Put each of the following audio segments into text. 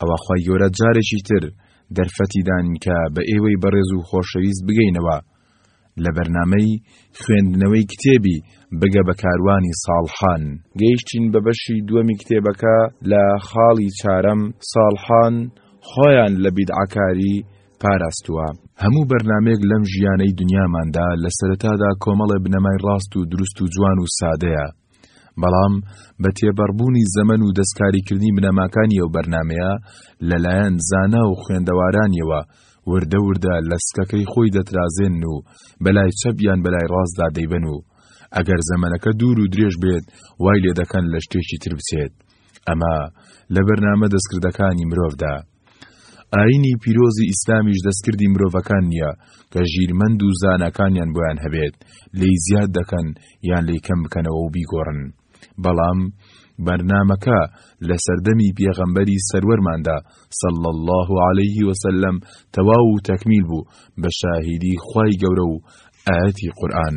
ئەوا خوای گەورە جارێکی تر دەرفەتی دان کە بە ئێوەی بەڕێز و خۆشەویست بگەینەوە لە بەرنامەی خوێندنەوەی کتێبی بگە بە کاروانی ساڵحان گەیشتین بە بەشی دووەمی کتێبەکە لە خاڵی چارەم ساڵحان خۆیان لە بیدعکاری پاراستووە هەموو بەرنمێک لەم ژیانەی دنیاماندا لە سەرەتادا کۆمەڵێ بنەمای ڕاست و دروست و جوان و سادەیە بەڵام بە تێبەڕبوونی زەمەن و دەستکاریکردنی بنەماکانی ئەو بەرنامەیە لەلایەن زانا و خوێندەوارانیەوە وردە وردە لە سکەکەی خۆی دەترازێن و بەلای چەپ یان بەلای ڕاستدا دەیبەن و ئەگەر زەمەنەکە دوور و درێژ بێت وای لێ دەکەن لە شتێکی تر بچێت ئەمە لە بەرنامە دەستکردەکانی مرۆڤدا ئایینی پیرۆزی ئیسلامیش دەستکردی مرۆڤەکان نییە کە ژیرمەند و زاناکانیان بۆیان هەبێت، لێی زیاد دەکەن یان لێی کەم بکەنەوە و بیگۆڕن. بەڵام بەرنامەکە لە سەردەمی پێغەمبەری سەروەرماندا صلی الله علیه وسلم تەواو و تەکمیل بوو بە شاهیدی خوای گەورە و ئایەتی قورئان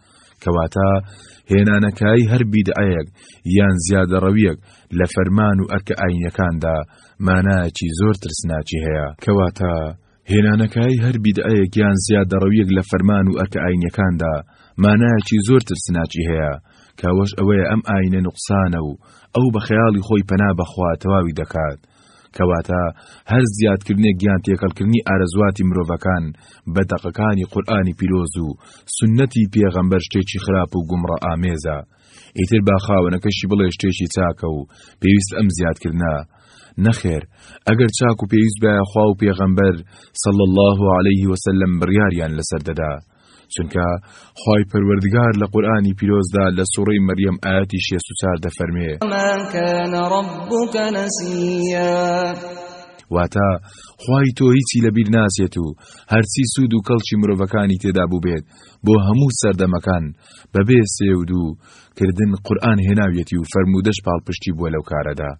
کەواتە هێنانەکای هەر بیدعەیەک یان زیادەڕەویەک لە فەرمان و ئەرکە ئاینەکاندا مانایەکی زۆر ترسناکی هەیە کەواتە هێنانەکای هەر بیدعەیەک یان زیادەڕەویەک لە فەرمان و ئەرکە ئاینەکاندا مانایەکی زۆر ترسناکی هەیە کاوەش ئەوەیە ئەم ئاینە نوقسانە و ئەو بە خەیاڵی خۆی پەنا بەخوا تەواوی دەکات کەواتە هەر زیادکردنێک یان تێکەڵکردنی ئارەزواتی مرۆڤەکان بە دەقەکانی قورئانی پیرۆز و سوننەتی پێغەمبەر شتێکی خراپ و گومڕە ئامێزە ئیتر با خاوەنەکەشی بڵێ شتێکی چاکە و پێویست ئەم زیادکردە نەخێر ئەگەر چاک و پێویست بایە خوا و پێغەمبەر صلى الله عليه وسلم بڕیاریان لەسەر دەدا چونکە خوای پەروەردگار لە قورئانی پیرۆزدا لە سوڕەی مەریەم ئایەتی شێست و چار دەفەرمێ واتە خوای تۆ هیچی لەبیر ناسێت و هەرچی سوود و کەڵکی مرۆڤەکانی تێدا بووبێت بۆ هەموو سەردەمەکان بەبێ سێود و کردن قورآن هێناویەتی و فەرموودەش پاڵپشتی بووە لەو کارەدا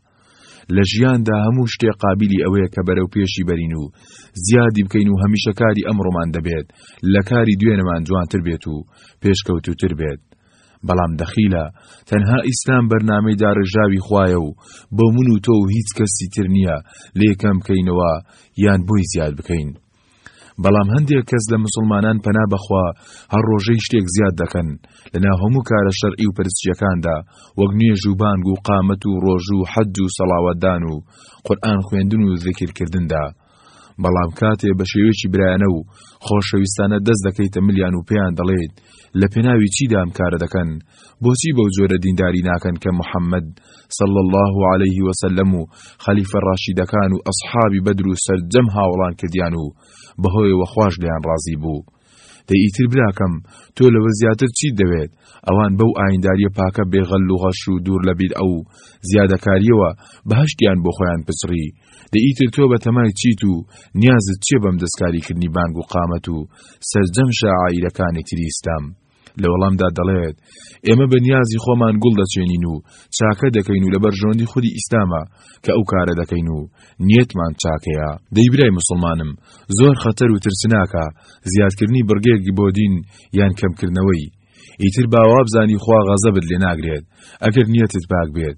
لە ژیاندا هەموو شتێ قابیلی ئەوەیە کە بەرەو پێشی بەرین و زیادی بکەین و هەمیشە کاری ئەمڕۆمان دەبێت لە کاری دوێنەمان جوانتر بێت و پێشکەوتوتر بێت بەڵام دەخیلە تەنها ئیسلام بەرنامەی داڕێژاوی خوایە و بۆ من و تۆ و هیچ کەسی تر نییە لێکەم بکەینەوە یان بۆی زیاد بکەین بەڵام هەندێک کەس لە مسوڵمانان پەنا بەخوا هەر ڕۆژەی شتێک زیاد دەکەن لەناو هەموو کارە شەرعی و پرسیەکاندا وەک نوێژ و بانگ و قامەت و ڕۆژ و حەج و سەڵاوەتدان و قورئان خوێندن و ذکرکردندا بەڵام کاتێ بە شێوێکی برایانە و خۆشەویستانە دەست دەکەیتە ملیان و پێیان دەڵێیت لە پێناوی چیدام کارە دەکەن بۆچی بەو جۆرە دینداری ناکەن کە محمد، صلی اللە علیە وسلم، و خەلیفە ڕاشیدەکان و ئەسحابی بەدر و سەرجەم هاوەڵان کردیان و بەهۆیەوە خواش لێیان ڕازی بوو؟ دەی ئیتر براکەم تۆ لەوە زیاتر چیت دەوێت؟ ئەوان بەو ئاینداریە پاکە بێ غەل و غەش و دوور لە بیدعە و زیادەکاریەوە بەهەشتیان بۆ خۆیان پچڕی، دەی ئیتر تۆ بە تەمای چیت و نیازت چیە بەم دەستکاریکردنی بانگ و قامەت و سەرجەم شاعائیرەکانی تری ئیسلام؟ لە وەڵامدا دەڵێت ئێمە بە نیازی خۆمان گوڵ دەچێنین و چاکە دەکەین و لە بەرژەوەندی خودی ئیسلامە کە ئەو کارە دەکەین و نیەتمان چاکەیە دەیبرای مسلمانم زۆر خەتەر و ترسناکە زیادکردنی بڕگەیەک بۆ دین یان کەمکردنەوەی ئیتر باوابزانی خوا غەزەبت لێ ناگرێت ئەگەر نیەتت پاک بێت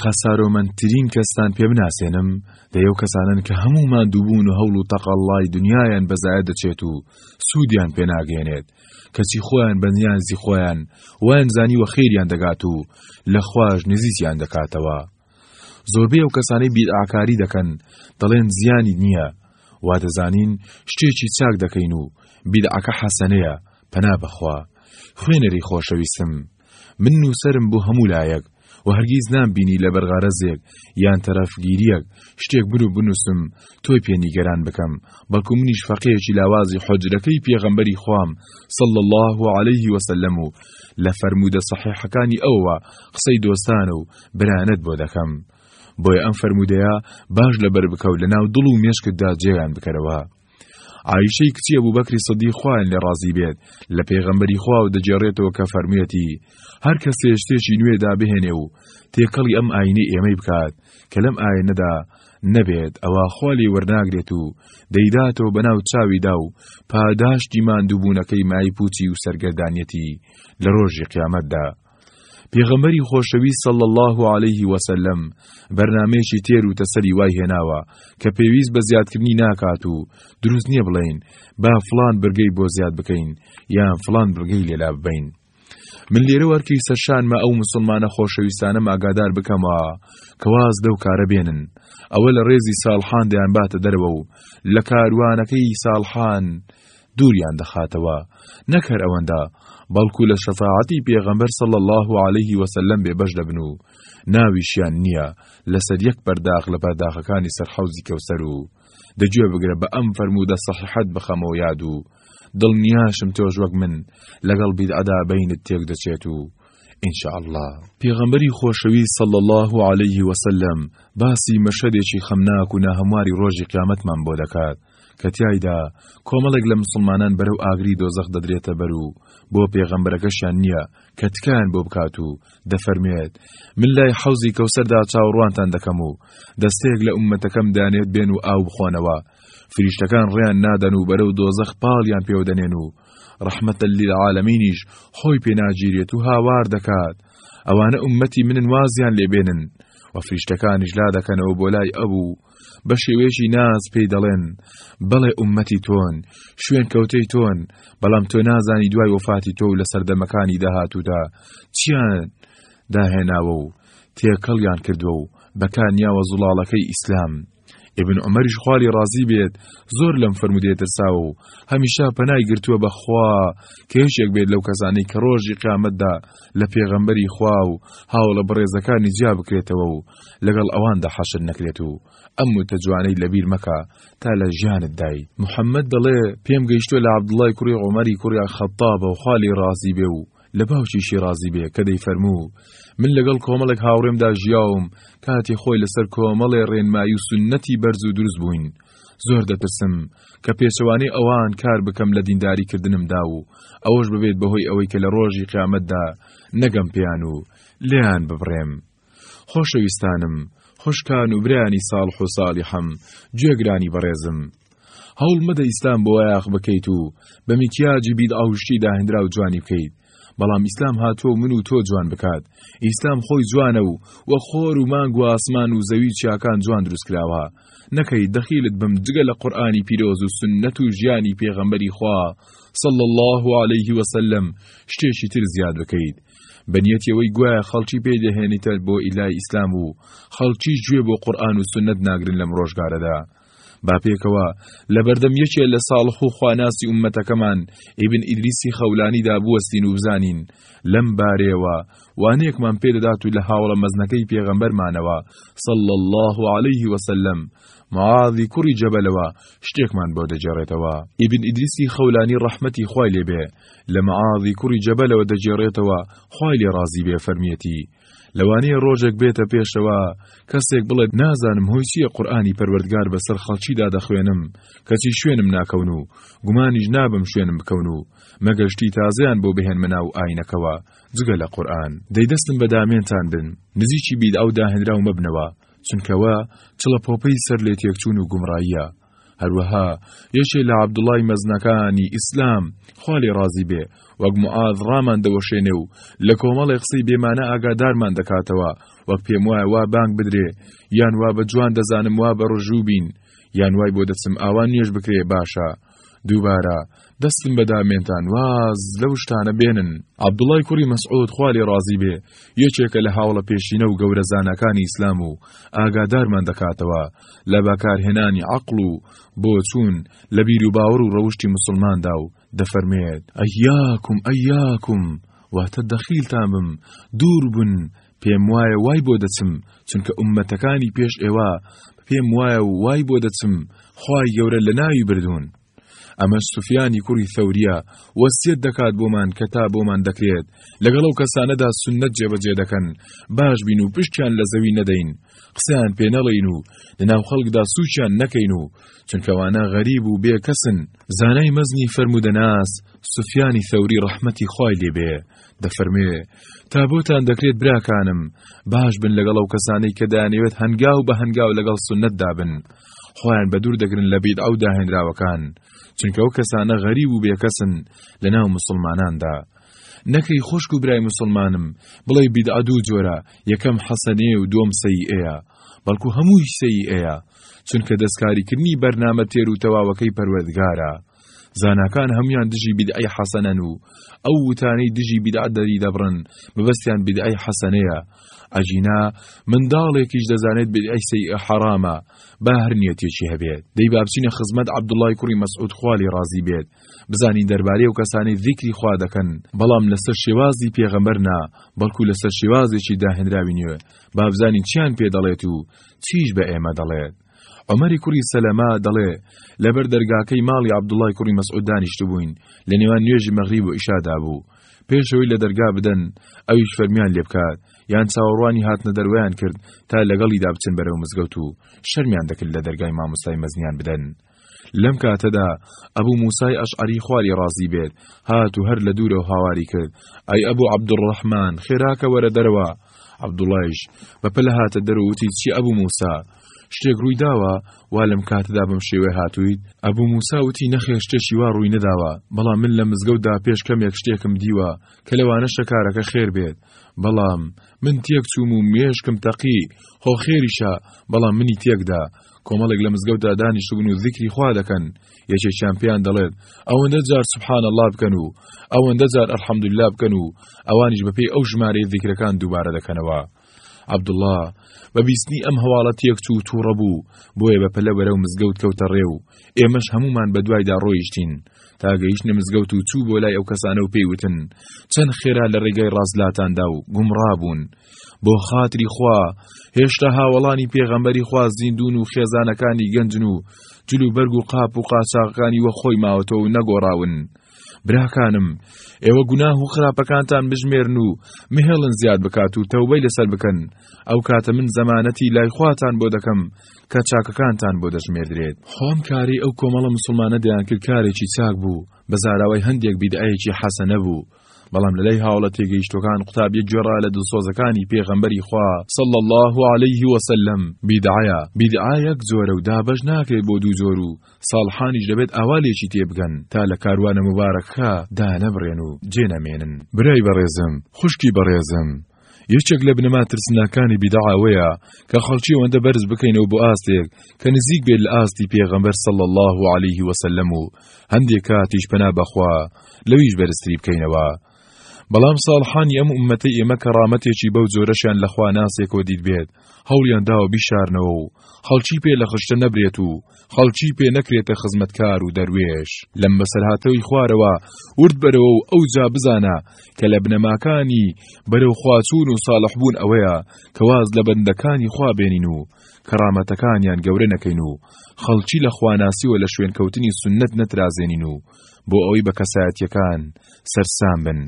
خەسارۆمەندترین کەستان پێ بناسێنم، دەی ئەو کەسانەن کە هەموو ماندووبوون و هەوڵ و تەقەڵڵای دنیایان بە زایە دەچێت و سوودیان پێ ناگەیەنێت، کەچی خۆیان بە نیازی خۆیان وایان زانیوە خێریان دەگات و لە خواش نزیکیان دەکاتەوە. زۆربەی ئەو کەسانەی بیدعاکاری دەکەن دەڵێن زیانی نییە، وا دەزانین شتێکی چاک دەکەین و بیدعەکە حەسەنەیە، پەنا بەخوا. خوێنەری خۆشەویستم، من نووسەرم بۆ هەموو لایەک و هەرگیز نامبینی لەبەر غەرەزێک یان تەرەفگیرییەک شتێک بنو بنووسم تۆی پێ نیگەران بکەم، بەڵکو منیش فەقێیەکی لاوازی حوجرەکەی پێغەمبەری خوام صلی اللە علیه و سلم و لە فەرموودە صەحیحەکانی ئەوەوە قسەی دۆستان و برایانەت بۆ دەکەم. بۆیە ئەم فەرموودەیە باش لەبەر بکە و لەناو دڵ و مێشکتدا جێیان بکەرەوە. عیشەی کچی ئەبوو بەکری سەدی خوان لێ ڕازی بێت لە پێغەمبەری خوا و دەجێڕێتەوە کە فەرموویەتی هەر کە سێشتێکی نوێدا بهێنێ و تێکەڵی ئەم ئاینەی ئێمەی بکات کە لەم ئاەنەدا نەبێت ئەوە خالی وەرناگرێت و دەیداتەوە بەناو چاویدا و پاداشتی ماندووبوونەکەی مای پوچی و سەرگەردانەتی لە ڕۆژی قیامەتدا پێغەمبەری خۆشەویست صلی اللە علیه وسلم بەرنامەیەکی تێر و تەسەلی وای هێناوە کە پێویست بە زیادکردنی ناکات و دروست نییە بڵین با فلان برگەی بۆ زیاد بکەین یان فلان برگەی لێلا ببین. من لێرە وەرکی سەرشانمە ئەو مسلمانە خۆشەویستانە ماگادار بکەمەوە کەواز لەو کارە بێنن ئەوە لە ڕێزی ساڵحان دەیان باتە دەرەوە و لە کاروانەکەی ساڵحان دووریان دەخاتەوە، نەک هەر ئەوەندە، بەڵکو لە شەفاعەتی پێغەمبەر صلی اللە علیە وسلم بێبەش دەبن و ناویشیان نییە لەسەر یەک پەرداخ لە پەرداخەکانی سەر حەوزی کەوسەر و دە گوێ بگرە بە ئەم فەرموودە صەحیحەت بخەمەوە یاد و دڵنیاشم تۆش وەک من لەگەڵ بیدعەدا بەینت تێک دەچێت و ان شاء اللە پێغەمبەری خۆشەویست صلی اللە علیە وسلم باسی مەشهەدێکی خەمناک و ناهەمواری ڕۆژی قیامەتمان بۆ دەکات کە تیایدا کۆمەڵێک لە مسوڵمانان بەرەو ئاگری دۆزەخ دەدرێتە بەر و بۆ پێغەمبەرەکەشیان نییە کە تکایان بۆ بکات و دەفەرموێت من لای حەوزی کەوسەردا چاوەڕوانتان دەکەم و دەستەیەک لە ئومەتەکەم دانێت بێن و ئاو بخۆنەوە فریشتەکان ڕێیان نادەن و بەرەو دۆزەخ پاڵیان پێوەدەنێن و ڕەحمەتە لیلعالەمینیش خۆی پێناگیرێت و هاوار دەکات ئەوانە ئومەتی منن وازیان لێبێنن و فریشتەکانیش لا دەکەنەوە بۆ لای ئەبوو بە شێوەیەکی ناز پێی دەڵێن، بەڵێ ئوممەتی تۆن، شوێنکەوتەی تۆن، بەڵام تۆ نازانی دوای وەفاتی تۆ و لە سەردەمەکانی داهاتوودا چییان داهێناوە و تێکەڵیان کردووە و بەکانیاوە زوڵاڵەکەی ئیسلام. ابن عمریش خوالی ڕازی بێت زۆر لەم فرمودێ ترساوە و هەمیشە پەنای گرتووە بەخوا کە یەکێک بێت لەو کەسانەی کە ڕۆژی قیامەتدا لە پێغەمبەری خوا و هاوڵە بەڕێزەکانی جیا بکرێتەوە و لەگەڵ ئەواندا حەشر نەکرێت و ئەم وتە جوانەی لەبیر مەکە تا لە ژیانت دای محەممەد دەڵێ پێم گەیشتوە لە عبدڵای کوڕی عمەری کوڕی خەتابە و خالی ڕازی بێ و لە باوکیشی ڕازی بێ کە دەی فەرموو من لەگەڵ کۆمەڵێک هاوڕێمدا ژیاوم کاتی خۆی لەسەر کۆمەڵێ ڕێنمایی و سنەتی بەرز و دروست بووین زۆر دەترسم کە پێچەوانەی ئەوان کار بکەم لە دینداری کردنمدا و ئەوەش ببێت بەهۆی ئەوەی کە لە ڕۆژی قیامەتدا نەگەم پێیان و لێیان ببڕێم خۆشەویستانم، خوشکان و برایانی ساڵح و ساڵیحم، گوێگرانی بەڕێزم، هەوڵ مەدە ئیسلام بۆ وایاخ بکەیت و بە میکیاجی بیدعە و شتی داهێنراو جوانی بکەیت، بەڵام ئیسلام هاتووە و من و تۆ جوان بکات، ئیسلام خۆی جوانە و وەک خۆر و مانگ و ئاسمان و زەوی و چیاکان جوان دروست کراوە، نەکەی دەخیلت بم جگە لە قورئانی پیرۆز و سوننەت و ژیانی پێغەمبەری خوا صلی اللە علیه وسلم شتێکی تر زیاد بکەیت، بەنیەتی ئەوەی گوایە خەڵکی پێی دەهێنیتە بۆ ئیلای ئیسلام و خەڵکیش گوێ بۆ قورئان و سوننەت ناگرن لەم ڕۆژگارەدا با پێکەوە لەبەردەم یەکێ لە ساڵح و خواناسی ئومەتەکەمان ئیبن ئیدریسی خەولانیدا بوەستین و بزانین لەم بارەیەوە وانەیەکمان پێدەدات و لە هاوڵە مەزنەکەی پێغەمبەرمانەوە صل الله عليه وسلم معاذی کوڕی جەبەلەوە شتێکمان بۆ دەجێڕێتەوە ئیبن ئیدریسی خەولانی ڕەحمەتی خوای لێبێ لە معاذی کوڕی جەبەلەوە دەگێڕێتەوە خوای لێ ڕازی بێ فەرمیەتی لەوانەیە ڕۆژێک بێتە پێشەوە کەسێک بڵێت نازانم هۆی چییە قورآانی پەروەردگار بەسەر خەڵکیدا دەخوێنم کەچی شوێنم ناکەون و گومانیش نابم شوێنم بکەون و مەگەشتی تازیان بۆ بهێنمە ناو ئاینەکەوە جگە لە قورآن دەیدەستم بە دامێنتان بن نزیکی بید ئەو داهێنرا و مەبنەوە چونکەوە چڵە پۆپەی سەر لێ تێکچوون و گومڕاییە هەروەها یەکێ لە عەبدوڵای مەزنەکانی ئیسلام خوا لێ ڕازی بێ وەک معاذ ڕامان دەوەشێنێ و لە کۆمەڵێ قسەی بێمانە ئاگادارمان دەکاتەوە وەک پێم وایە وا بانگ بدرێ یان وا بە جوان دەزانم وا بە ڕژوو بین یان وای بۆ دەچم ئاوا نوێژ بکرێ باشە دووبارە دەستم بە دامێنتان واز لەو شتانە بێنن عەبدوڵای کوڕی مەسعود خوا لێ ڕازی بێ یەکێکە لە هاوڵە پێشینە و گەورە زانەکانی ئیسلام و ئاگادارمان دەکاتەوە لە بەکارهێنانی عەقڵ و بۆچوون لە بیر و باوەڕ و ڕەوشی مسلماندا و دەفەرمێت ئەیاکم ئەیاکم واتە دەخیلتان بم دوور بن پێم وایە وای بۆ دەچم چونکە ئومەتەکانی پێش ئێوە پێم وایە و وای بۆ دەچم خوای گەورە لە ناوی بردوون ئەمەش سوفیانی کوڕی ثەوریە وەسیەت دەکات بۆمان کە تا بۆمان دەکرێت لەگەڵ ئەو کەسانەدا سوننەت جێبەجێ دەکەن باش بین و پشتیان لە زەوی نەدەین قسەیان پێ نەڵێین و لەناو خەڵکدا سوچیان نەکەین و چونکەوانە غەریب و بێ کەسن زانای مەزنی فەرمودەناس سوفیانی ثەوری ڕەحمەتی خوای لێبێ دەفەرموێ تا بۆتان دەکرێت براکانم باش بن لەگەڵ ئەو کەسانەی کە دانەوێت هەنگاو بە هەنگاو لەگەڵ سوننەتدا بن خۆیان بە دوور دەگرن لە بیدعە و داهێنراوەکان چونکە ئەو کەسانە غەریب و بێکەسن لە ناو مسلماناندا نەکەی خوشک و برای مسلمانم بڵێ بیدعە دوو جۆرە یەکەم حەسەنەیە و دووەم سەیئەیە بەڵکو هەمووی سەیئەیە چونکە دەستکاریکردنی بەرنامە تێر و تەواوەکەی پەروەردگارە زاناکان هەمویان دژی بدعی حەسەنەن و ئەو وتانەی دژی بدعە دەری دەبڕن بەبەستیان بدعی حەسەنەیە ئەجینا منداڵێکیش دەزانێت بدعی سەی حەرامە با هەر نیەتێکی هەبێت دەی بابچینە خزمەت عەبدوڵای کوڕی مەسعود خوالی ڕازی بێت بزانی دەربارەی و کەسانی ذیکری خوا دەکەن بەڵام لەسەر شێوازی پێغەمبەر نا بەڵکو لەسەر شێوازێکی داهێنراوی نوێ بابزانین چیان پێ دەڵێت و چیش بە ئێمە دەڵێت عومەری کوڕی سەلەمە دەڵێ، لەبەر دەرگاکەی ماڵی عەبدوڵڵای کوڕی مەسعود دانیشتبووین، لە نێوان نوێژی مەغریب و عیشادا بوو، پێش ئەوەی لە دەرگا بدەن، ئەویش فەرمیان لێ بکات، یان چاوەڕوانی هاتنەدەروەیان کرد تا لەگەڵیدا بچن بەرەو مزگەوت و شەرمیان دەکرد لە دەرگای مامۆستای مەزنیان بدەن. لەم کاتەدا ئەبوو موسای ئەشعەری خواری ڕازی بێت هات و هەر لە دوورەوە هاواری کرد ئەی ئەبوو عەبدوڕەحمان خێراکە وەرە دەرەوە عەبدوڵایش بە پلە هاتە دەروتی چی ئەبوو موسا شتێک ڕووی داوە وا لەم کاتەدا بم شێوێ هاتوویت ئەبوو موسا وتی نەخێر شتێکی وا ڕووی نەداوە بەڵام من لە مزگەوتدا پێش کەمێک شتێکم دیوە کە لەوانە شەکارەکە خێر بێت بەڵام من تێک چووم و مێشکم تەقی هۆ خێریشە بەڵام منی تێکدا کۆمەڵێک لە مزگەوتدا دانیشتبوون و ذیکری خوا دەکەن یەکێکیان پێیان دەڵێت ئەوەندە جار سبحان الله بکەن و ئەوەندە جار الحمدلله بکەن و ئەوانیش بەپێی ئەو ژمارەی ذیکرەکان دووبارە دەکەنەوە عەبدوڵڵا بە بیستنی ئەم هەواڵە تێکچوو و تووڕە بوو بۆیە بە پەلە بەرەو مزگەوت کەوتە ڕێ و ئێمەش هەمومان بە دوایدا ڕۆیشتین تا گەیشتنە مزگەوت و چوو بۆ لای ئەو کەسانە و پێیوتن چەند خێرا لە ڕێگای ڕاستلاتاندا و گومڕا بوون بۆ خاتری خوا هێشتا هاوەڵانی پێغەمبەری خوا زیندون و خێزانەکانی گەنجن و جل و بەرگ و قاپ و قاچاقەکانی وە خۆی ماوەتەوە و نەگۆڕاون براکانم ئێوە گوناه و خراپەکانتان بژمێرن و مهێڵن زیاد بکات و تەوبەی لەسەر بکەن ئەو کاتە من زەمانەتی لای خواتان بۆ دەکەم کە چاکەکانتان بۆ دەژمێردرێت خۆم کاری ئەو کۆمەڵە مسلمانە دەیانکرد کارێکی چاک بوو بە زاراوای هەندێک بیدعەیەکی حەسەنە بوو بەڵام لە لای هاوڵە تێگەیشتوەکان قوتابیە گوێڕا لە دڵسۆزەکانی پێغەمبەری خوا صلی الله علیه وسلم بیدعەیە بیدعە یەک جۆرە و دابەش ناکرێت بۆ دوو جۆر و ساڵحانیش دەبێت ئاوا لێکی تێبگەن تا لە کاروانە مبارەکە دانەبڕێن و جێنەمێنن برای بەڕێزم خوشکی بەڕێزم یەکێک لە بنەما ترسناکانی بیدع ئەوەیە کە خەڵکی ئەوەندە بەرز بکەینەوە بۆ ئاستێک کە نزیک بێت لە ئاستی پێغەمبەر صلی الله علیه وسلم و هەندێک کاتیش پەنا بەخوا لەویش بەرزتری بکەینەوە بەڵام ساڵحانی ئەم ئومەتەی ئێمە کەڕامەتێکی بەو جۆرەشیان لەخوا ناسێکەوە دیت بێت هەوڵیان داوە بیشارنەوە و خەڵکی پێ لە خشتە نەبرێت و خەڵکی پێ نەکرێتە خزمەتکار و دەروێش. لەم بەسەرهاتەی خوارەوە ورد بەرەوە و ئەوجا بزانە کە لە بنەماکانی بەرەو خواچوون و ساڵحبوون ئەوەیە کە واز لە بەندەکانی خوا بێنین و کەڕامەتەکانیان گەورە نەکەین و خەڵکی لە خواناسیوە لە شوێنکەوتنی سوننەت نەترازێنین و بۆ ئەوەی بە کەسایەتییەکان سەرسام بن.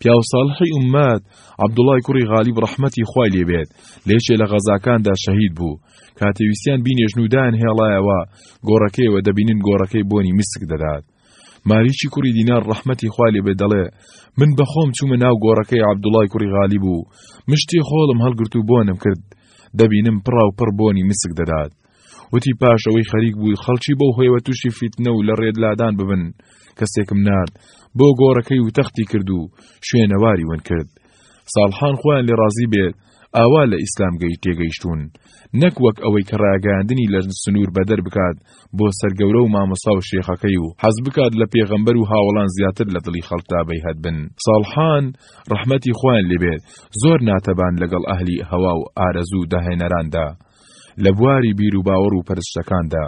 پیاو ساڵحی ئوممەت، عەبدوڵای کوڕی غالیب ڕەحمەتی خوای لێ بێت، لە یەکێ لە غەزاکاندا شەهید بوو. کاتێ ویستیان بینێژن و دایانهێڵایەوە گۆڕەکەیەوە دەبینن گۆڕەکەی بۆنی مسک دەدات. مالیکی کوڕی دینار ڕەحمەتی خوای لێ بێت دەڵێ، من بەخۆم چوومە ناو گۆڕەکەی عەبدوڵای کوڕی غالیب و مشتی خۆڵم هەڵگرت و بۆنم کرد، دەبینم پڕاوپڕ بۆنی مسک دەدات. وتی پاش ئەوەی خەریک بووی خەڵکی بەو هۆیەوە تووشی فیتنە و لە ڕێت لادان ببن کەسێکم نرد بۆ گۆڕەکەی و تەختی کرد و شوێنەواری ون کرد ساڵحان خۆیان لێ ڕازی بێت ئاوا لە ئیسلام گەی تێگەیشتون نەک وەک ئەوەی کە ڕاگەاندنی لە سنوور بەدەر بکات بۆ سەرگەورە و مامۆسا و شێخەکەی و حەز بکات لە پێغەمبەر و هاوڵان زیاتر لە دڵی خەڵکتا بەیهەت بن ساڵحان ڕەحمەتی خۆیان لێبێت زۆر ناتەبان لەگەڵ ئەهلی هەوا و ئارەزوو داهێنەراندا لە بواری بیر و باوەڕ و پەرستشەکاندا،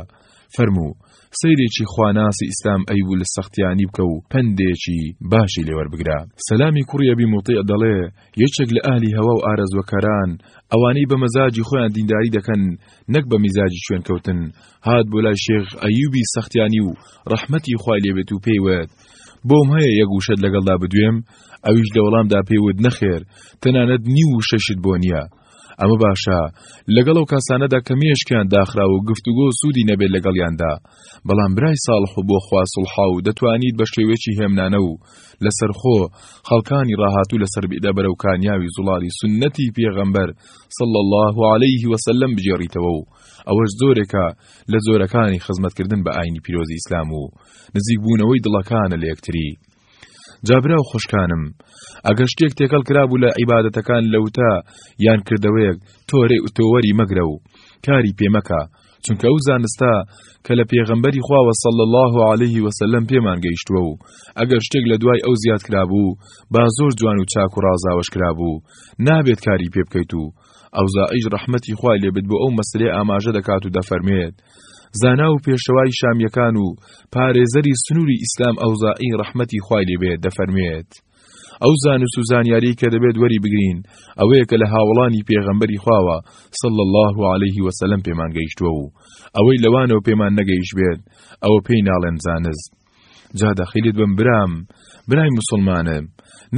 فەرموو سەیرێکی خواناسی ئیسلام ئەی ول سەختیانی بکە و پەندێکی باشی لێ وەربگرە سەلامی کوڕی ئەبی موطیع دەڵێ یەکێک لە ئەهلی هەوا و ئارەزوەکەران ئەوانەی بە مەزاجی خۆیان دینداری دەکەن نەک بە میزاجی شوێنکەوتن هات بۆ لای شێخ ئەیوبی سەختیانی و ڕەحمەتی خوای لێبێت و پێیوت بۆم هەیە یەک وشەت لەگەڵدا بدوێم ئەویش لە وەڵامدا پێیوت نەخێر تەنانەت نیو وشەشت بۆ نییە ئەمە باشە لەگەڵ ئەو کاسانەدا کە مێشکیان داخراوە و گفتوگۆ و سوودی نەبێت لەگەڵیاندا بەڵام برای ساڵح و بۆ خوا سڵحا و دەتوانیت بە شێوەیەکی هێمنانە و لەسەرخۆ خەڵکانی ڕاهاتوو لەسەر بێدە بەرەو کانیاوی زوڵاڵی سنەتی پێغەمبەر صلی الله عليه وسلم بگێڕیتەوە و ئەوەش زۆرێکە لە زۆرەکانی خزمەتکردن بە ئاینی پیرۆزی ئیسلام و نزیکبوونەوەی دڵەکانە لە یەکتری جا برا و خوشکانم ئەگەر شتێک تێکەڵ کرابوو لە عیبادەتەکان لە وتە یان کردەوەیەک تۆرێ تۆوەری مەگرە و کاری پێمەکە چونکە ئەو زانستە کە لە پێغەمبەری خواوە سەڵ الله عليه وسلم پێمان گەیشتووە و ئەگەر شتێک لە دوای ئەو زیاد کرابوو با زۆر جوان و چاک و ڕازاوەش کرابوو نابێت کاری پێ بکەیت و ئەوزائیش ڕەحمەتی خوای لێبت بۆ ئەو مەسلێ ئاماژە دەکات و دەفەرمێت زانا و پێشەوای شامیەکان و پارێزەری سنووری ئیسلام ئەوزائی ڕەحمەتی خوای لێ بێت دەفەرموێت ئەو زانوس و زانیاری کە دەبێت وەری بگرین ئەوەیە کە لە هاوڵانی پێغەمبەری خواوە صلى الله عليه وسلم پێمان گەیشتووە و ئەوەی لەوانەوە پێمان نەگەیش بێت ئەوە پێی ناڵێن زانست جا دەخیلت بم برام برای مسلمانە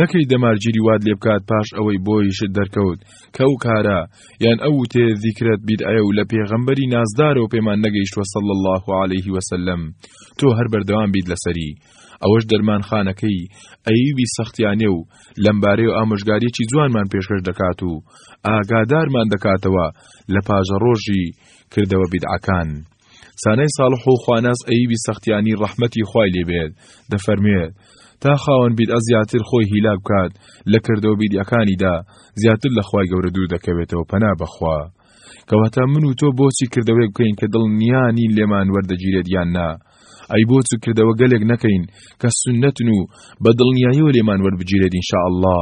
نەکەی دەمارگیری واد لێ بکات پاش ئەوەی بۆیشت دەرکەوت کە ئەو کارە یان ئەو تێ ذیکرەت بیدعە و لە پێغەمبەری نازدارەوە پێمان نەگەیشتوە صلی الله عليه وسلم تۆ هەر بەردەوام بیت لەسەری ئەوەش دەرمانخانەکەی ئەیوبی سەختیانێ و لەمبارەی و ئامۆژگاریەکی جوانمان پێشکەش دەکات و ئاگادارمان دەکاتەوە لە پاژە ڕۆژی کردەوە بیدعەکان. سانای ساڵح و خواناس ئەیوبی سەختیانی ڕەحمەتی خوای لێبێت دەفەرموێت تا خاوەن بیدعە زیاتر خۆی هیلاک بکات لە کردەوە بیدعەکانیدا زیاتر لە خوای گەورە دوور دەکەوێتەوە پەنا بەخوا کەواتە من و تۆ بۆچی کردەوەیەک بکەین کە دڵنیانی لێمان وەردەگیرێت یان نا ئەی بۆچ کردەوە گەلێک نەکەین کە سنەتن و بە دڵنیاییەوە لێمان وەربگیرێت ئینشاءله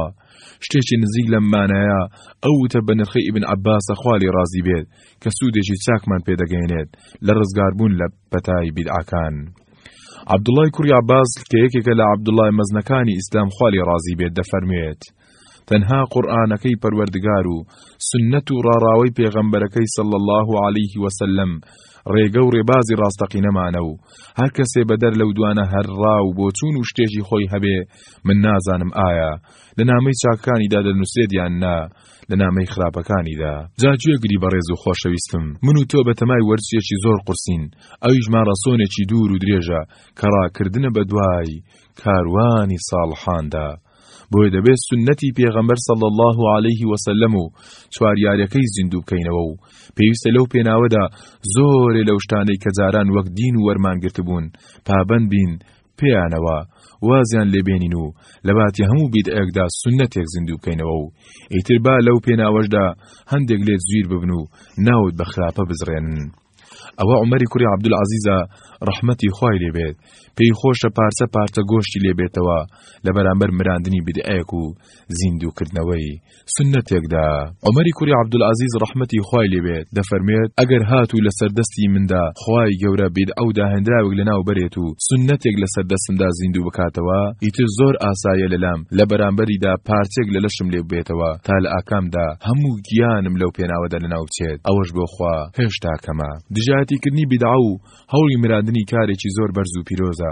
شتێکی نزیک لەم مانایە ئەو وتە بە نرخی ئیبن عباسە خوالی ڕازی بێت کە سوودێکی چاکمان پێ دەگەیەنێت لە ڕزگاربوون لە پەتای بیدعەکان. عەبدوڵڵای کوڕی عەباس کە یەکێکە لە عەبدوڵڵای مەزنەکانی ئیسلام خوا لێ ڕازی بێت دەفەرموێت تەنها قورئانەکەی پەروەردگار و سنەت و ڕاڕاوەی پێغەمبەرەکەی صلی الله علیه وسلم ڕێگە و ڕێبازی ڕاستەقینەمانە و هەر کەسێ بەدەر لەو دوانە هەر ڕا و بۆچوون و شتێکی خۆی هەبێ من نازانم ئایا لە نامەی چاکەکانیدا دەنووسێت یان نا لە نامەی خراپەکانیدا. جا گوێگری بەڕێز و خۆشەویستم، من و تۆ بەتەمای وەرزشێکی زۆر قورسین، ئەویش ماڕاسۆنێکی دوور و درێژە کە ڕاکردنە بە دوای کاروانی ساڵحاندا، بۆیە دەبێت سوننەتی پێغەمبەر صلی اللە علیه وسلم و چواریارەکەی زیندوو بکەینەوە و پێویستە لەو پێناوەدا زۆرێ لەو شتانەی کە جاران وەک دین وەرمان گرتبوون پابەند بین پێیانەوە وازیان لێ بێنین و لە باتی هەموو بیدعەکدا سوننەتێک زیندوو بکەینەوە و ئیتر با لەو پێناوەشدا هەندێک لێت زویر ببن و ناوت بە خراپە بزڕێنن ئەوە عمەری کوری عەبدولعەزیزە ڕەحمەتی خوای لێبێت پێی خۆشە پارچە پارچە گۆشتی لێبێتەوە لە بەرامبەر مراندنی بدعەیەک و زیندووکردنەوەی سوننەتێکدا، عومەری کوڕی عەبدولعەزیز ڕەحمەتی خوای لێ بێت دەفەرموێت، ئەگەر هاتوو لەسەر دەستی مندا خوای گەورە بیدعە و داهێنراوێک لەناو بەرێت و سوننەتێک لەسەر دەستمدا زیندوو بکاتەوە ئیتر زۆر ئاسایە لەلام لەبەرامبەریدا پارچەیەک لە لەشم لێ ببێتەوە تا لە ئاکامدا هەموو گیانم لەو پێناوەدا لەناو بچێت ئەوەش بۆ خوا هێشتا کەمە. دژایەتیکردنی بیدعە و هەوڵی مراندنی کارێکی زۆر بەرز و پیرۆزە،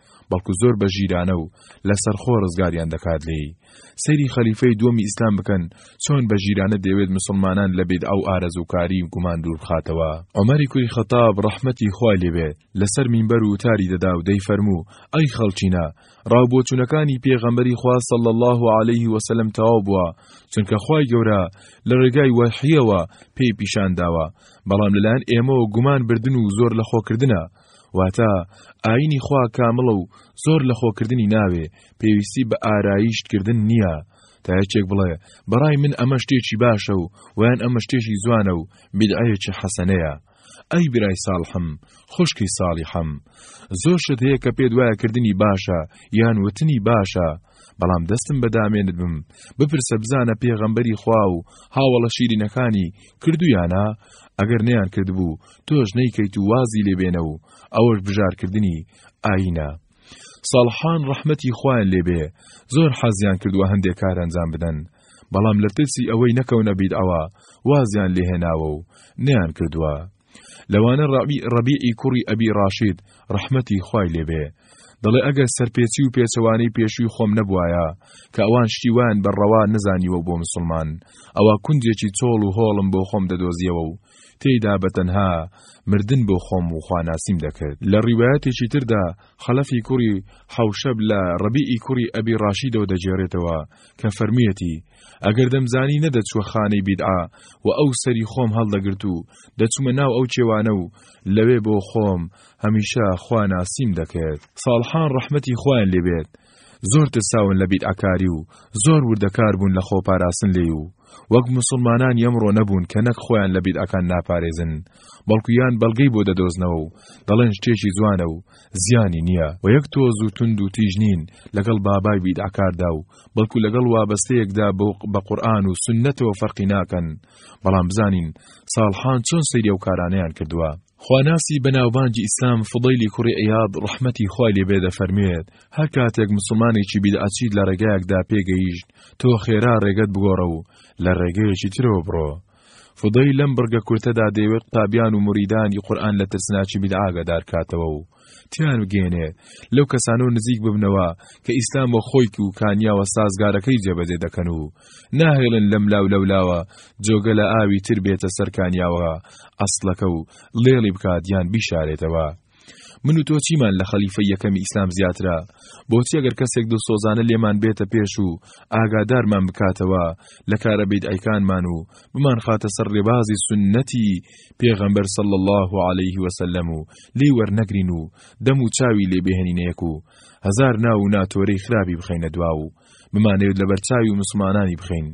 بەڵکو زۆر بە ژیرانە و لە سەرخۆ ڕزگاریان دەکات لێی سەیری خەلیفەی دووەمی ئیسلام بکەن چۆن بە ژیرانە دەیەوێت مسوڵمانان لە بیدعە و ئارەزووکاری و گومان دوور بخاتەوە عومەری کوری خەتاب ڕەحمەتی خوای لێ بێت لەسەر مینبەر وتاری دەدا و دەیفەرموو ئەی خەڵکینە ڕاوبۆچوونەکانی پێغەمبەری خوا صلی الله علیه وسلم تەواو بووە چونکە خوای گەورە لە ڕێگای وەحییەوە پێی پیشان داوە بەڵام لەلایەن ئێمەوە گومان بردن و زۆر لەخۆکردنە واتە ئاینی خوا کامڵە و زۆر لە خۆکردنی ناوێ پێویستی بە ئاراییشتکردن نییە تا یەکێک بڵێ بەڕای من ئەمە شتێکی باشە و ویان ئەمە شتێکی جوانە و بیدعەیەکی حەسەنەیە ئەی برای ساڵحم خوشکی ساڵیحم زۆر شت هەیە کە پێت وایە کردنی باشە یان وتنی باشە بەڵام دەستم بەدامێنت بم بپرسە بزانە پێغەمبەری خوا و هاوڵە شیرینەکانی کردویانە ئەگەر نیان کردبوو تۆش نەیکەیت و وازی لێ بێنە و ئەوەش بژارکردنی ئایینە. ساڵحان ڕەحمەتی خوایان لێ بێ زۆر حەزیان کردووە هەندێ کار ئەنجام بدەن، بەڵام لە ترسی ئەوەی نەکەونە بیدعەوە وازیان لێ هێناوە و نەیان کردووە. لەوانە ڕەبیعی کوڕی ئەبی ڕاشید ڕەحمەتی خوای لێ بێ دەڵێ ئەگەر سەرپێچی و پێچەوانەی پێشووی خۆم نەبوایە کە ئەوان شتی وایان بە ڕەوا نەزانیوە بۆ مسوڵمان ئەوە کونجێکی چۆڵ و هۆڵم بۆ خۆم دەدۆزیەوە و تێیدا بە تەنها مردن بۆ خۆم و خوا ناسیم دەکرد، لە ڕیوایەتێکی تردا خەڵەفی کوڕی حەوشەب لە ڕەبیعی کوڕی ئەبی ڕاشیدەوە دەگێڕێتەوە کە فەرموویەتی، ئەگەر دەمزانی نەدەچووە خانەی بیدعە و ئەو سەری خۆم هەڵدەگرت و دەچوومە ناو ئەو کێوانە و لەوێ بۆ خۆم هەمیشە خوا ناسیم دەکرد. ساڵحان ڕەحمەتی خوایان لێ بێت زۆر ترساون لە بیدعەکاری و زۆر وردەکار بوون لە خۆپاراستن لێی و وەک موسڵمانانی ئەمڕۆ نەبوون کە نەک خۆیان لە بیدعەکان ناپارێزن بەڵکو یان بەڵگەی بۆ دەدۆزنەوە و دەڵێن شتێکی جوانە و زیانی نییە و یەک تۆز و توند و تیژ نین لەگەڵ بابای بیدعەکاردا و بەڵکو لەگەڵ وابەستەیەکدا بۆ بە قورئان و سوننەتەوە فەرقی ناکەن بەڵام بزانین ساڵحان چۆن سەیری ئەو کارانەیان کردووە خواناسی بەناوبانگی ئیسلام فوضەیلی کوڕی عیاض ڕەحمەتی خوای لێ بێ دەفەرموێت، هەر کاتێک موسڵمانێکی بیدعەچیت لە ڕێگایەکدا پێ گەیشت، تۆ خێرا ڕێگەت بگۆڕە و لە ڕێگەیەکی ترەوە بڕۆ. فوضەیل لەم بڕگە کورتەدا دەیەوێت قوتابیان و موریدانی قورئان لە ترسناکی بیدعە ئاگادار کاتەوە و تیان بگەێنێ لەو کەسانە و نزیک ببنەوە کە ئیسلام بۆ خۆیک و کانیاوە سازگارەکەی جێبەجێ دەکەن و ناهێڵن لەم لاو لەولاوە جۆگە لە ئاوی تر بێتە سەرکانیاوە ئەسڵەکە و لێڵی بکات یان بیشارێتەوە. من و تۆ چیمان لە خەلیفە یەکەمی ئیسلام زیاترە بۆچی ئەگەر کەسێک دڵسۆزانە لێمان بێتە پێش و ئاگادارمان بکاتەوە لە کارە بیت ئەیکانمان و بمان خاتە سەر ڕێبازی سنەتی پێغەمبەر صل الله عليه وسلم و لێی وەرنەگرین و دەم و چاوی لێ بهێنینە یەک و هەزار ناو و ناتۆرەی خراپی بخەینە دواو و بمانەوێت لە بەرچاوی موسڵمانانی بخەین،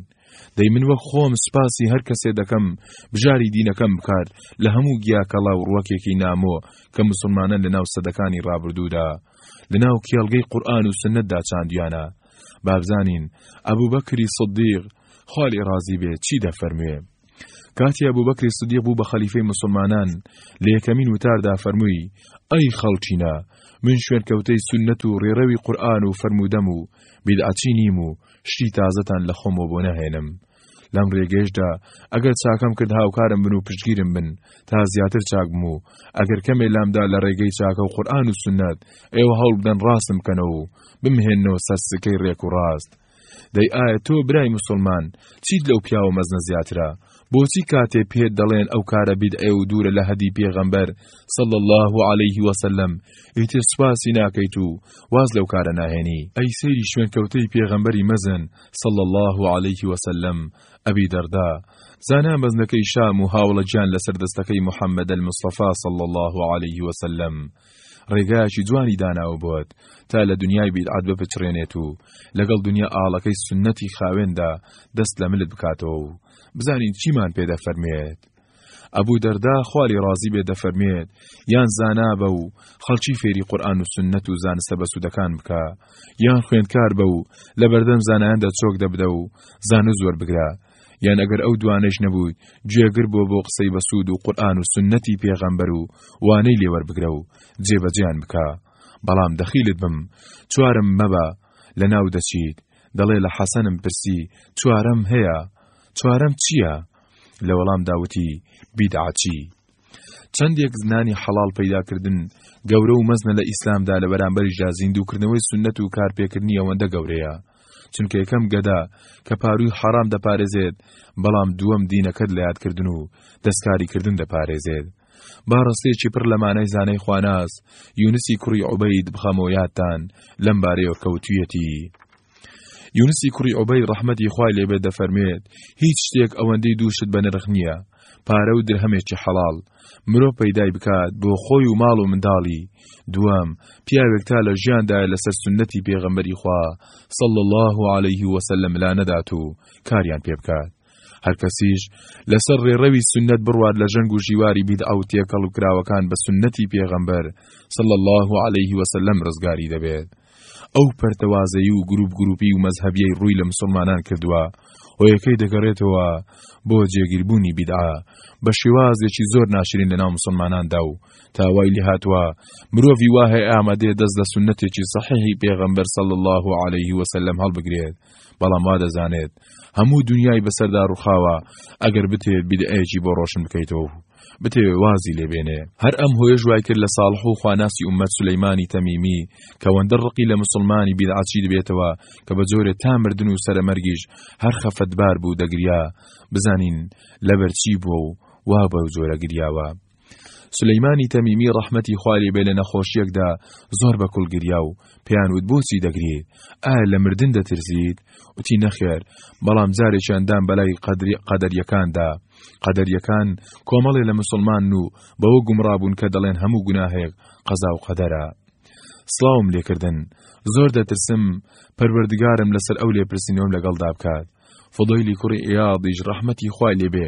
دەی من وەک خۆم سوپاسی هەر کەسێ دەکەم بژاری دینەکەم بکات لە هەموو گیاکەڵە و ڕووەکێکی نامۆ کە موسڵمانان لە ناو سەدەکانی ڕابردوودا لە ناو کێڵگەی قورئان و سوننەتدا چاندویانە، با بزانین ئەبوبەکری سدیق خوا لێی ڕازی بێت چی دەفەرموێ. کاتی ئەبوبەکری سدیق بوو بە خەلیفەی مسلمانان لە یەکەمین وتاردا فەرمووی ئەی خەڵچینە من شوێنکەوتەی سنەت و ڕێڕەوی قورآن و فەرمودەم و بیدعەچی نیم و شتی تازەتان لە خۆمۆ بۆ نەهێنم لەم ڕێگەیشدا ئەگەر چاکەم کرد هاوکارم بن و پشتگیرم بن تا زیاتر چاک بم و ئەگەر کەمێ لامدا لە ڕێگەی چاکە و قورآن و سنەت ئێوە هەوڵ بدەن ڕاستم بکەنەوە و بمهێنەوە سەرسکەی ڕێک و ڕاست دەی ئایا تۆ برای موسڵمان چیت لەو پیاوە مەزنە زیاترە بۆچی کاتێ پێت دەڵێن ئەو کارە بیدعە و دوورە لە هەدی پێغەمبەر صلی الله علیه وسلم ئیتر سوپاسی ناکەیت و واز لەو کارە ناهێنی ئەی سەیری شوێنکەوتەی پێغەمبەری مەزن صلی الله علیه وسلم ئەبی دەردا زانا مەزنەکەی شام و هاوڵەجان لەسەر دەستەکەی محەممەد المستەفا صلی الله علیه وسلم ڕێگایەکی جوانی داناوە بۆت تا لە دنیای بیدعەت بپچڕێنێت و لەگەڵ دنیا ئاڵەکەی سوننەتی خاوێندا دەست لە ملت بکاتەوە و بزانین چیمان پێ دەفەرموێت ئەبوو دەردا خوالی ڕازی بێ دەفەرمێت یان زانا بە و خەڵکی فێری قورآن و سنت و زانستە بەسوودەکان بکە یان خوێندکار بە و لە بەردەم زانایاندا چۆک دەبدە و زانست وەربگرە یان ئەگەر ئەو دوانەیش نەبوویت گوێگر بۆ بۆ قسەی بەسوود و قورئان و سوننەتی پێغەمبەر و وانەی لێوەربگرە و جێبەجێیان بکە بەڵام دەخیلت بم چوارم مەبە لەناو دەچیت دەڵێ لە حەسەنم پرسی چوارەم هەیە چوارەم چییە؟ لە وەڵامدا وتی بیدعەچی چەندێک نانی حەڵاڵ پەیداکردن گەورە و مەزنە لە ئیسلامدا لە بەرامبەریشدا زیندووکردنەوەی سونەت و کارپێکردنی ئەوەندە گەورەیە چونکە یەکەم گەدا کە پارووی حەرام دەپارێزێت بەڵام دووەم دینەکەت لە یادکردن و دەستکاریکردن دەپارێزێت با ڕستێکی پڕ لە مانای زانەی خواناس یونسی کوڕی عوبەید بخەمەوە یادتان لەم بارەیەوە کەوتویەتی یونسی کوڕی ئۆبەی ڕەحمەتی خوای لێبێ دەفەرموێت هیچ شتێک ئەوەندەی دووشت بە نرخ نییە پارە و درهەمێکی حەڵال مرۆ پەیدای بکات بۆ خۆی و ماڵ و منداڵی دووەم پیاوێک تا لە ژیاندایە لەسەر سنەتی پێغەمبەری خوا سەڵ الله عليه وسلم لا نەدات و کاریان پێ بکات هەرکەسیش لەسەر ڕێڕەوی سنت بڕوات لە ژەنگ و ژیواری بید ئەو تێکەڵ و کراوەکان بە سنەتی پێغەمبەر سەڵ الله عليه وسلم ڕزگاری دەبێت ئەو پەرتەوازەیی و گروپ گروپی و مەزهەبیەی ڕووی لە مسوڵمانان کردووە هۆیەکەی دەگەڕێتەوە بۆ جێگیربوونی بیدعا بە شێوازێکی زۆر ناشرین لەناو مسلماناندا و تاوای لێهاتوە مرۆڤی واهەیە ئامادەیە دەست لە سنەتێکی صحیحی پێغەمبەر صلی الله عليه وسلم هەڵبگرێت بەڵام وا دەزانێت هەموو دنیای بەسەردا ڕوخاوە ئەگەر بتێ بیدعەیەکی بۆ ڕۆشن بکەیتەوە و بتێ وازی لێبێنێ هەر ئەم هۆیش وای کرد لە ساڵح و خواناسی ئومەت سلەیمانی تەمیمی کەوەندە ڕقی لە مسلمانی بیدعەچی دەبێتەوە کە بە جۆرێ تا مردن و سەرەمەرگیش هەر خەفەتبار بوو دەگریا بزانین لەبەرچی بووە و وا بەو جۆرە گریاوە سلیمانی تەمیمی ڕەحمەتی خوا لێبێ لە نەخۆشیەکدا زۆر بە کوڵ گریا و پێیان وت بۆچی دەگرێ ئایا لە مردن دەترسیت وتی نەخێر بەڵام جارێکیان دام بەلای قەدری قەدەریەکاندا قەدەریەکان کۆمەڵێ لە مسلمان و بەوە گومڕابوون کە دەڵێن هەموو گوناهەیەک قەزا و قەدەرە سڵاوم لێکردن زۆر دەترسم پەروەردگارم لەسەر ئەو لێپرسینەوەم لەگەڵدا بکات فضەیلی کوڕی ئیاضیش ڕەحمەتی خوای لێبێ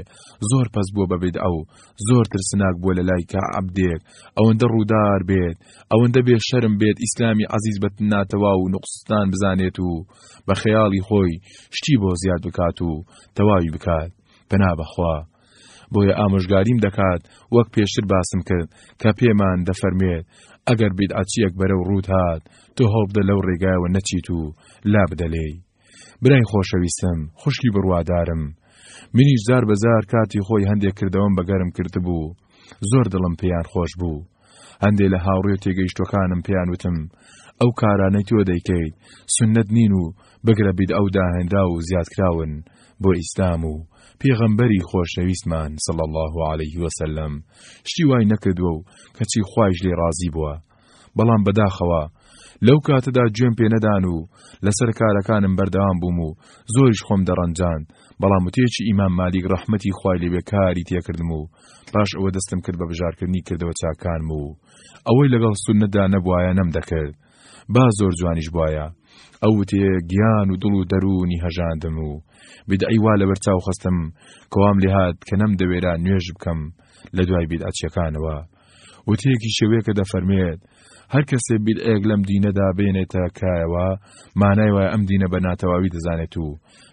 زۆر پەس بووە بە بدعە و زۆر ترسناک بووە لە لای کا عەبدێک ئەوەندە ڕوودار بێت ئەوەندە بێ شەرم بێت ئیسلامی عەزیز بە ناتەواو و نوقستان بزانێت و بە خەیاڵی خۆی شتی بۆ زیاد بکات و تەواوی بکات پەنا بەخوا بۆیە ئامۆژگاریم دەکات وەک پێشتر باسم کرد کە پێمان دەفەرمێت ئەگەر بیدعەچیەک بەرەو ڕووت هات تۆ هەوڵبدە لەو ڕێگایەوە نەچیت و لا بدەلێی برای خۆشەویستم، خوشکی بڕوادارم. منیش جار بە جار کاتی خۆی هەندێ کردەوەم بە گەرم کردبوو. زۆر دڵم پێیان خۆش بوو. هەندێ لە هاوڕێ و تێگەیشتووەکانم پێیان وتم، ئەو کارانەی تۆ دەیکەیت، سوننەت نین و بگرە بیدعە و داهێنراو و زیادکراون بۆ ئیسلام و پێغەمبەری خۆشەویستمان، صلی اللە علیه وسلم، شتی وای نەکردووە و کەچی خوایش لێی ڕازی بووە. بەڵام بەداخەوە لەو کاتەدا گوێم پێ نەدان و لەسەر کارەکانم بەردەوام بووم و زۆریش خۆم دەڕەنجاند بەڵام وتەیەکی ئیمام مالیک ڕەحمەتی خوای لێ بێ کاری تێکردم و پاش ئەوە دەستم کرد بە بژارکردنی کردەوە چاکانم و ئەوەی لەگەڵ سوننەتدا نەبوایە نەمدەکرد با زۆر جوانیش بوایە ئەو وتەیە گیان و دڵ و دەروونی هەژاندم و بدعی وا لەبەر چاو خستم کەوام لێهات کە نەمدەوێرا نوێژ بکەم لە دوای بیدعەچیەکانەوە وتەیەکی شەوێ کە دەفەرمێت هەر کەسێ بیدعەیەک لەم دینەدا بێنێتە کایەوە مانای وایە ئەم دینە بە ناتەواوی دەزانێت و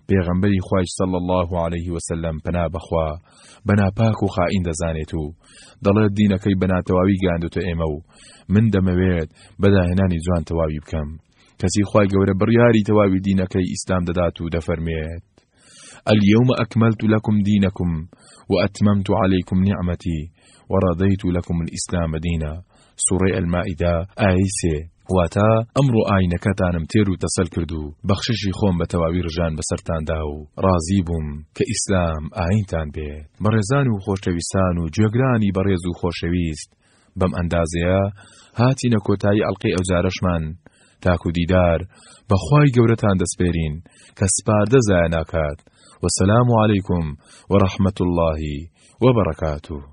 پێغەمبەری خوای صلی الله علیه وسلم پنا بەخوا بە ناپاک و خائین دەزانێت و دەڵێت دینەکەی بە ناتەواوی گاندوتە ئێمە و من دەمەوێت بەداهێنانی جوان تەواوی بکەم کەسی خوای گەورە بڕیاری تەواوی دینەکەی ئیسلام دەدات و دەفەرمێت اليوم اکملت لکم دینکم و اتممت علیکم نعمتی و رضیت لکم الاسلام دینا سورە المائدە ئایەی سێ واتە ئەمڕۆ ئاینەکەتانم تێر و تەسەل کرد و بەخششی خۆم بە تەواوی ڕژان بەسەرتاندا و ڕازی بووم کە ئیسلام ئاینتان بێت بەڕێزان و خۆشەویستان و گوێگرانی بەڕێز و خۆشەویست بەم ئەندازەیە هاتینە کۆتایی ئەڵلقەی ئەوجارەشمان تاکو دیدار بەخوای گەورەتان دەسپێرین کە سپاردە زایە ناکات وسلام علیکم و رحمت اللهی وبرکاته